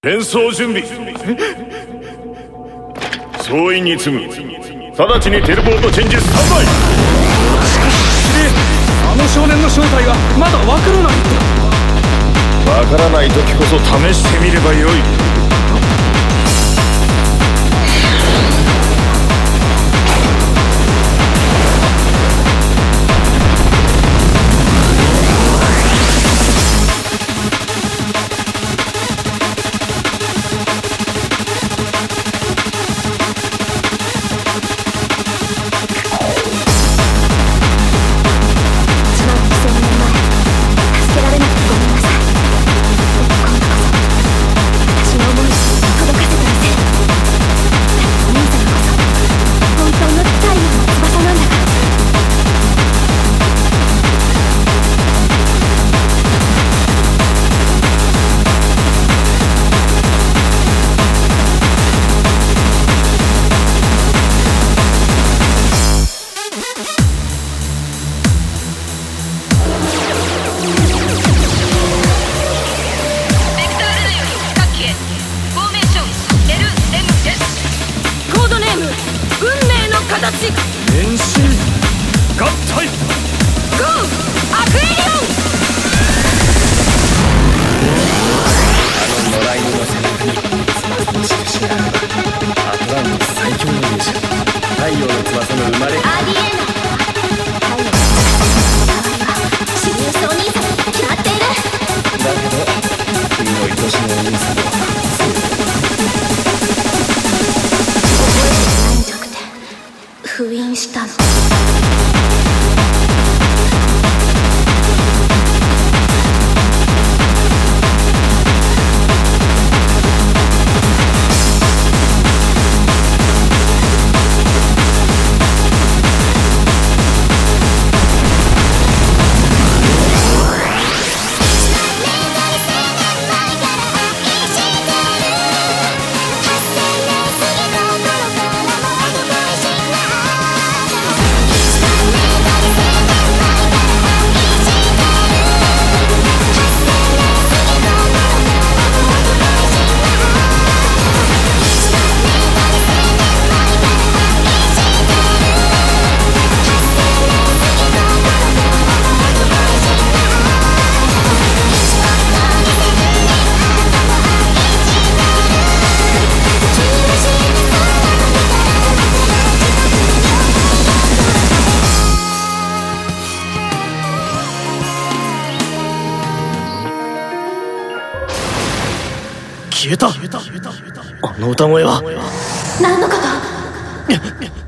転送準備。総員に次ぐ。直ちにテレポートチェンジスタンバイあの少年の正体はまだわからない。わからない時こそ試してみればよい命の形変身合体。ゴーアクエリオン。あの野良犬の背中に。翼の印があればアトランティス最強の勇者。太陽の翼の生まれ。あり封印したの。消えた。あの歌声は。何のこと？